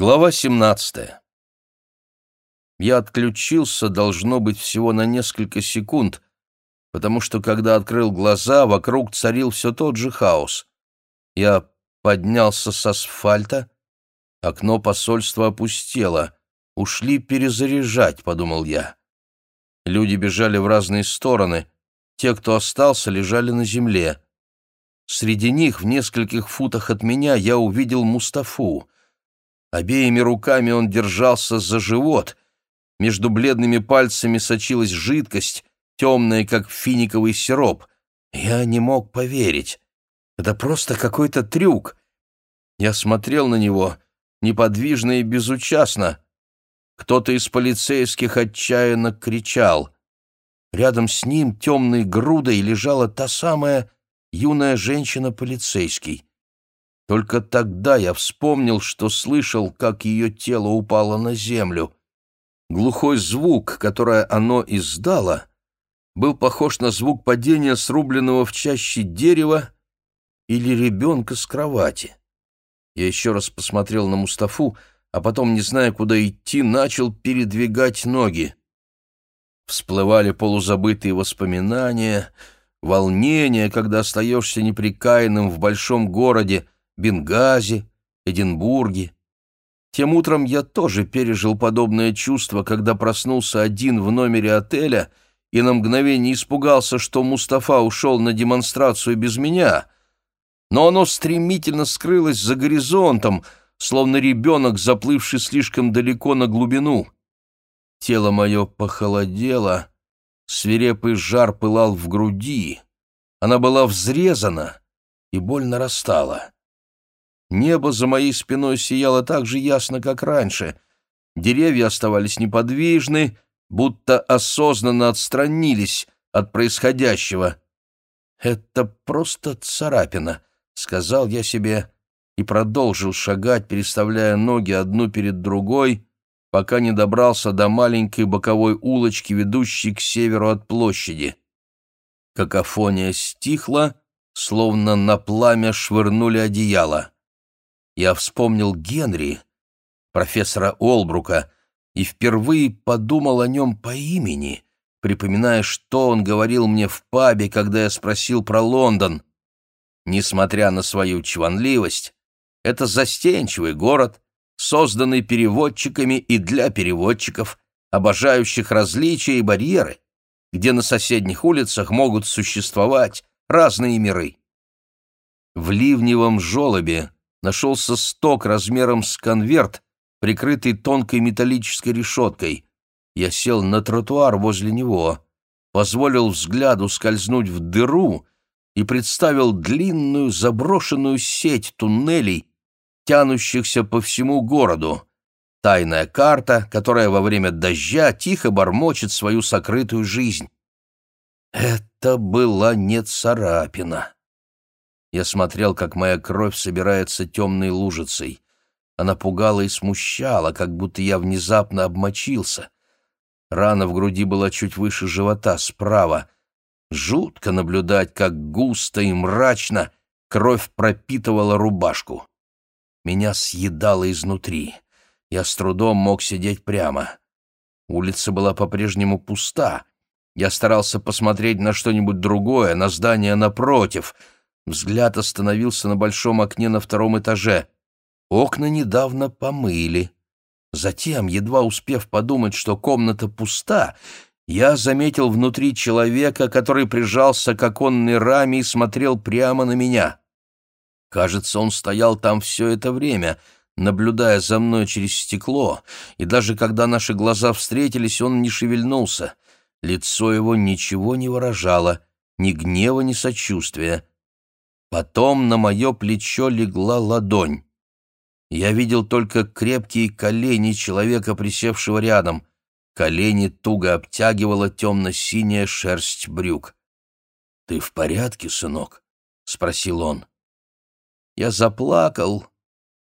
Глава 17. Я отключился, должно быть, всего на несколько секунд, потому что, когда открыл глаза, вокруг царил все тот же хаос. Я поднялся с асфальта, окно посольства опустело. «Ушли перезаряжать», — подумал я. Люди бежали в разные стороны, те, кто остался, лежали на земле. Среди них, в нескольких футах от меня, я увидел Мустафу — Обеими руками он держался за живот. Между бледными пальцами сочилась жидкость, темная, как финиковый сироп. Я не мог поверить. Это просто какой-то трюк. Я смотрел на него, неподвижно и безучастно. Кто-то из полицейских отчаянно кричал. Рядом с ним темной грудой лежала та самая юная женщина-полицейский. Только тогда я вспомнил, что слышал, как ее тело упало на землю. Глухой звук, который оно издало, был похож на звук падения срубленного в чаще дерева или ребенка с кровати. Я еще раз посмотрел на Мустафу, а потом, не зная, куда идти, начал передвигать ноги. Всплывали полузабытые воспоминания, волнение, когда остаешься неприкаянным в большом городе, Бенгази, Эдинбурге. Тем утром я тоже пережил подобное чувство, когда проснулся один в номере отеля и на мгновение испугался, что Мустафа ушел на демонстрацию без меня. Но оно стремительно скрылось за горизонтом, словно ребенок, заплывший слишком далеко на глубину. Тело мое похолодело, свирепый жар пылал в груди, она была взрезана и боль нарастала. Небо за моей спиной сияло так же ясно, как раньше. Деревья оставались неподвижны, будто осознанно отстранились от происходящего. «Это просто царапина», — сказал я себе и продолжил шагать, переставляя ноги одну перед другой, пока не добрался до маленькой боковой улочки, ведущей к северу от площади. Какофония стихла, словно на пламя швырнули одеяло я вспомнил Генри, профессора Олбрука, и впервые подумал о нем по имени, припоминая, что он говорил мне в пабе, когда я спросил про Лондон. Несмотря на свою чванливость, это застенчивый город, созданный переводчиками и для переводчиков, обожающих различия и барьеры, где на соседних улицах могут существовать разные миры. В ливневом желобе нашелся сток размером с конверт, прикрытый тонкой металлической решеткой. Я сел на тротуар возле него, позволил взгляду скользнуть в дыру и представил длинную заброшенную сеть туннелей, тянущихся по всему городу. Тайная карта, которая во время дождя тихо бормочет свою сокрытую жизнь. Это была не царапина. Я смотрел, как моя кровь собирается темной лужицей. Она пугала и смущала, как будто я внезапно обмочился. Рана в груди была чуть выше живота, справа. Жутко наблюдать, как густо и мрачно кровь пропитывала рубашку. Меня съедало изнутри. Я с трудом мог сидеть прямо. Улица была по-прежнему пуста. Я старался посмотреть на что-нибудь другое, на здание напротив — Взгляд остановился на большом окне на втором этаже. Окна недавно помыли. Затем, едва успев подумать, что комната пуста, я заметил внутри человека, который прижался к оконной раме и смотрел прямо на меня. Кажется, он стоял там все это время, наблюдая за мной через стекло, и даже когда наши глаза встретились, он не шевельнулся. Лицо его ничего не выражало, ни гнева, ни сочувствия. Потом на мое плечо легла ладонь. Я видел только крепкие колени человека, присевшего рядом. Колени туго обтягивала темно-синяя шерсть брюк. «Ты в порядке, сынок?» — спросил он. Я заплакал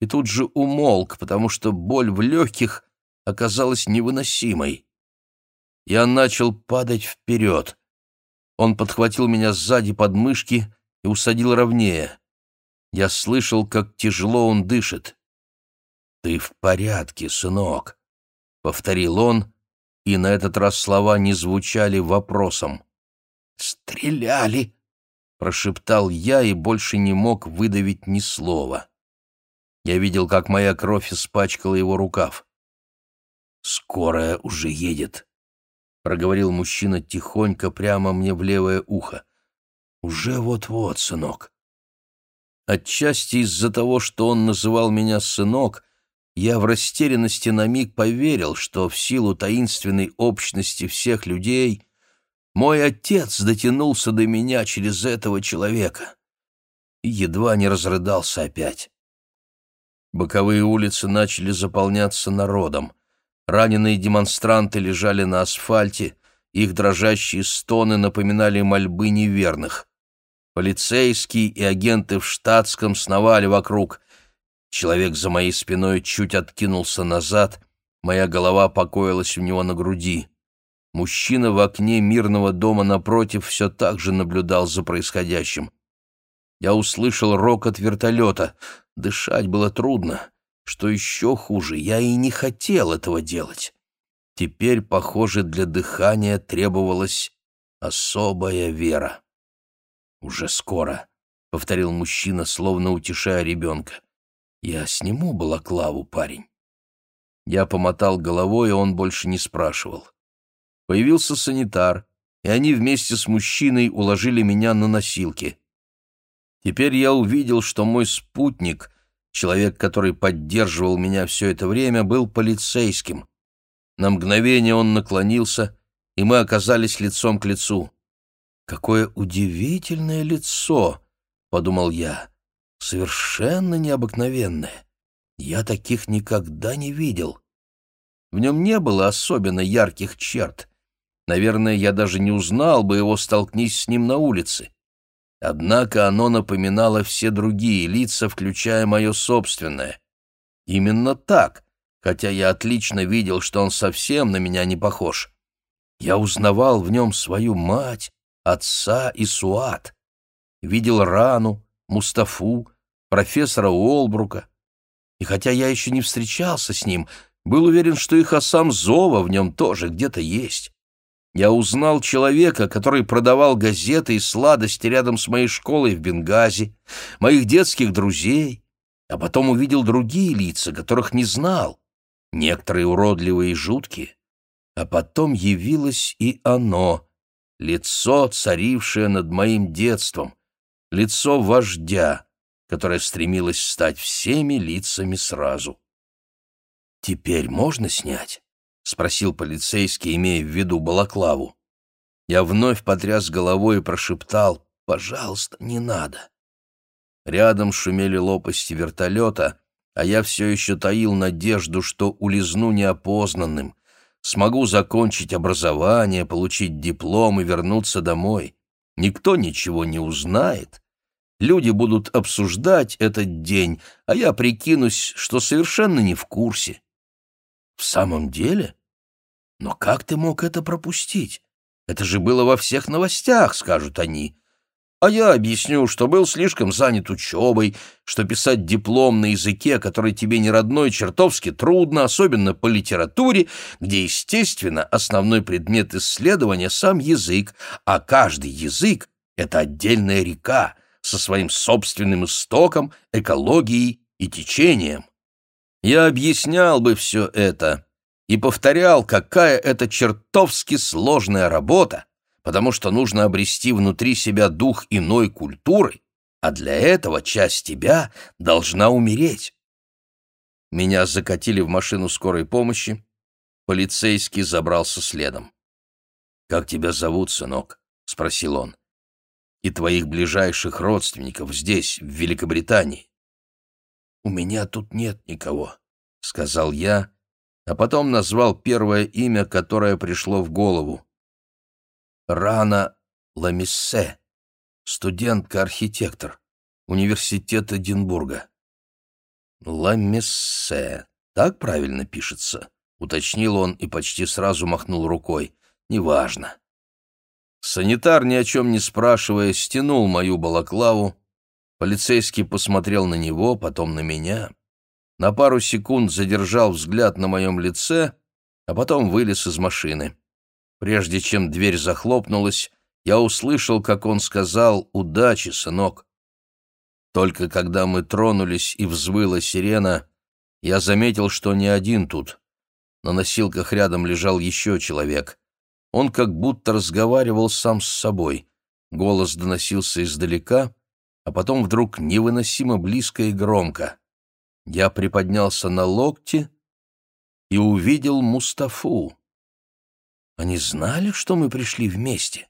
и тут же умолк, потому что боль в легких оказалась невыносимой. Я начал падать вперед. Он подхватил меня сзади под мышки и усадил ровнее. Я слышал, как тяжело он дышит. «Ты в порядке, сынок», — повторил он, и на этот раз слова не звучали вопросом. «Стреляли!» — прошептал я и больше не мог выдавить ни слова. Я видел, как моя кровь испачкала его рукав. «Скорая уже едет», — проговорил мужчина тихонько прямо мне в левое ухо. «Уже вот-вот, сынок». Отчасти из-за того, что он называл меня «сынок», я в растерянности на миг поверил, что в силу таинственной общности всех людей мой отец дотянулся до меня через этого человека и едва не разрыдался опять. Боковые улицы начали заполняться народом. Раненые демонстранты лежали на асфальте, их дрожащие стоны напоминали мольбы неверных. Полицейские и агенты в штатском сновали вокруг. Человек за моей спиной чуть откинулся назад, моя голова покоилась у него на груди. Мужчина в окне мирного дома напротив все так же наблюдал за происходящим. Я услышал рокот вертолета. Дышать было трудно. Что еще хуже, я и не хотел этого делать. Теперь, похоже, для дыхания требовалась особая вера. «Уже скоро», — повторил мужчина, словно утешая ребенка. «Я сниму балаклаву, парень». Я помотал головой, и он больше не спрашивал. Появился санитар, и они вместе с мужчиной уложили меня на носилки. Теперь я увидел, что мой спутник, человек, который поддерживал меня все это время, был полицейским. На мгновение он наклонился, и мы оказались лицом к лицу. «Какое удивительное лицо!» — подумал я. «Совершенно необыкновенное. Я таких никогда не видел». В нем не было особенно ярких черт. Наверное, я даже не узнал бы его, столкнись с ним на улице. Однако оно напоминало все другие лица, включая мое собственное. Именно так, хотя я отлично видел, что он совсем на меня не похож. Я узнавал в нем свою мать, отца и Суат. Видел Рану, Мустафу, профессора Уолбрука. И хотя я еще не встречался с ним, был уверен, что и Хасам Зова в нем тоже где-то есть. Я узнал человека, который продавал газеты и сладости рядом с моей школой в Бенгази, моих детских друзей, а потом увидел другие лица, которых не знал, некоторые уродливые и жуткие. А потом явилось и оно, лицо, царившее над моим детством, лицо вождя, которое стремилось стать всеми лицами сразу. «Теперь можно снять?» — спросил полицейский, имея в виду балаклаву. Я вновь потряс головой и прошептал «Пожалуйста, не надо». Рядом шумели лопасти вертолета, а я все еще таил надежду, что улизну неопознанным, смогу закончить образование, получить диплом и вернуться домой. Никто ничего не узнает. Люди будут обсуждать этот день, а я прикинусь, что совершенно не в курсе. В самом деле? Но как ты мог это пропустить? Это же было во всех новостях, скажут они. А я объясню, что был слишком занят учебой, что писать диплом на языке, который тебе не родной, чертовски трудно, особенно по литературе, где, естественно, основной предмет исследования — сам язык, а каждый язык — это отдельная река со своим собственным истоком, экологией и течением. Я объяснял бы все это и повторял, какая это чертовски сложная работа, потому что нужно обрести внутри себя дух иной культуры, а для этого часть тебя должна умереть. Меня закатили в машину скорой помощи, полицейский забрался следом. «Как тебя зовут, сынок?» — спросил он. «И твоих ближайших родственников здесь, в Великобритании?» «У меня тут нет никого», — сказал я, а потом назвал первое имя, которое пришло в голову. Рана Ламиссе, студентка-архитектор, университет Эдинбурга. Ламиссе, так правильно пишется? Уточнил он и почти сразу махнул рукой. Неважно. Санитар, ни о чем не спрашивая, стянул мою балаклаву, Полицейский посмотрел на него, потом на меня. на пару секунд задержал взгляд на моем лице, а потом вылез из машины. Прежде чем дверь захлопнулась, я услышал, как он сказал «Удачи, сынок». Только когда мы тронулись и взвыла сирена, я заметил, что не один тут. На носилках рядом лежал еще человек. Он как будто разговаривал сам с собой. Голос доносился издалека, а потом вдруг невыносимо близко и громко. Я приподнялся на локте и увидел Мустафу. Они знали, что мы пришли вместе?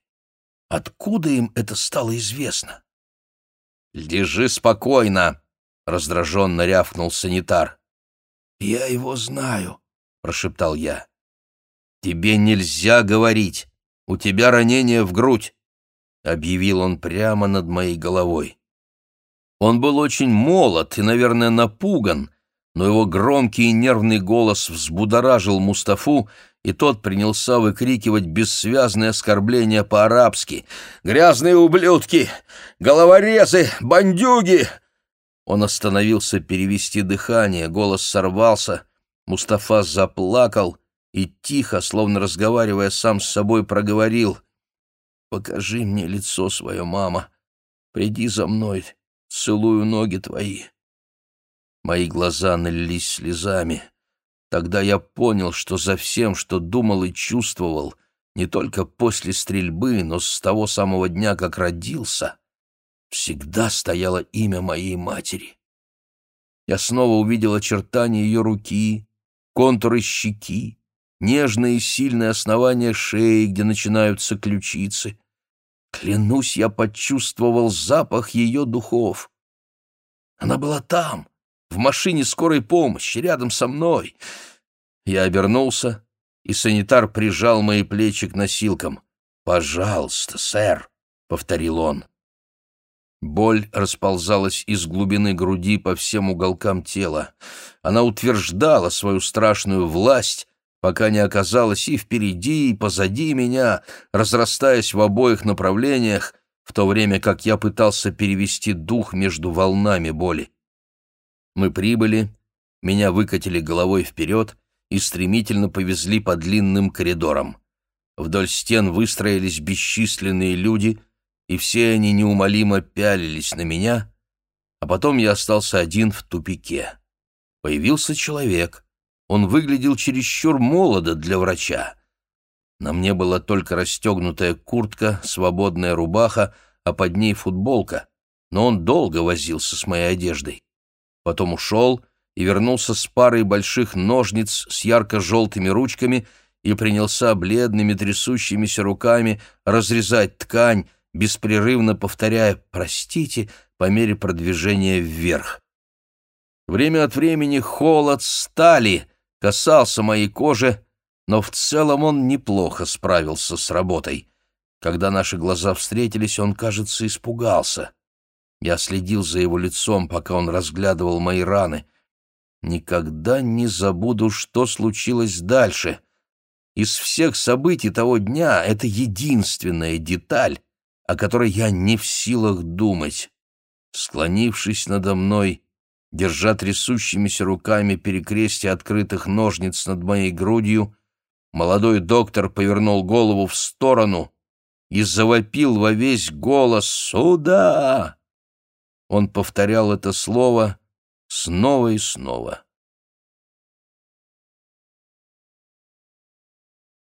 Откуда им это стало известно? «Лежи спокойно!» — раздраженно рявкнул санитар. «Я его знаю», — прошептал я. «Тебе нельзя говорить. У тебя ранение в грудь», — объявил он прямо над моей головой. Он был очень молод и, наверное, напуган, но его громкий и нервный голос взбудоражил Мустафу, и тот принялся выкрикивать бессвязные оскорбления по-арабски. «Грязные ублюдки! Головорезы! Бандюги!» Он остановился перевести дыхание, голос сорвался. Мустафа заплакал и тихо, словно разговаривая сам с собой, проговорил. «Покажи мне лицо свое, мама. Приди за мной, целую ноги твои». Мои глаза налились слезами. Тогда я понял, что за всем, что думал и чувствовал, не только после стрельбы, но с того самого дня, как родился, всегда стояло имя моей матери. Я снова увидел очертания ее руки, контуры щеки, нежное и сильное основание шеи, где начинаются ключицы. Клянусь, я почувствовал запах ее духов. Она была там, в машине скорой помощи, рядом со мной. Я обернулся, и санитар прижал мои плечи к носилкам. «Пожалуйста, сэр», — повторил он. Боль расползалась из глубины груди по всем уголкам тела. Она утверждала свою страшную власть, пока не оказалась и впереди, и позади меня, разрастаясь в обоих направлениях, в то время как я пытался перевести дух между волнами боли. Мы прибыли, меня выкатили головой вперед и стремительно повезли по длинным коридорам. Вдоль стен выстроились бесчисленные люди, и все они неумолимо пялились на меня, а потом я остался один в тупике. Появился человек. Он выглядел чересчур молодо для врача. На мне была только расстегнутая куртка, свободная рубаха, а под ней футболка, но он долго возился с моей одеждой потом ушел и вернулся с парой больших ножниц с ярко-желтыми ручками и принялся бледными трясущимися руками разрезать ткань, беспрерывно повторяя «простите» по мере продвижения вверх. Время от времени холод стали касался моей кожи, но в целом он неплохо справился с работой. Когда наши глаза встретились, он, кажется, испугался. Я следил за его лицом, пока он разглядывал мои раны. Никогда не забуду, что случилось дальше. Из всех событий того дня это единственная деталь, о которой я не в силах думать. Склонившись надо мной, держа трясущимися руками перекрестие открытых ножниц над моей грудью, молодой доктор повернул голову в сторону и завопил во весь голос «Сюда!». Он повторял это слово снова и снова.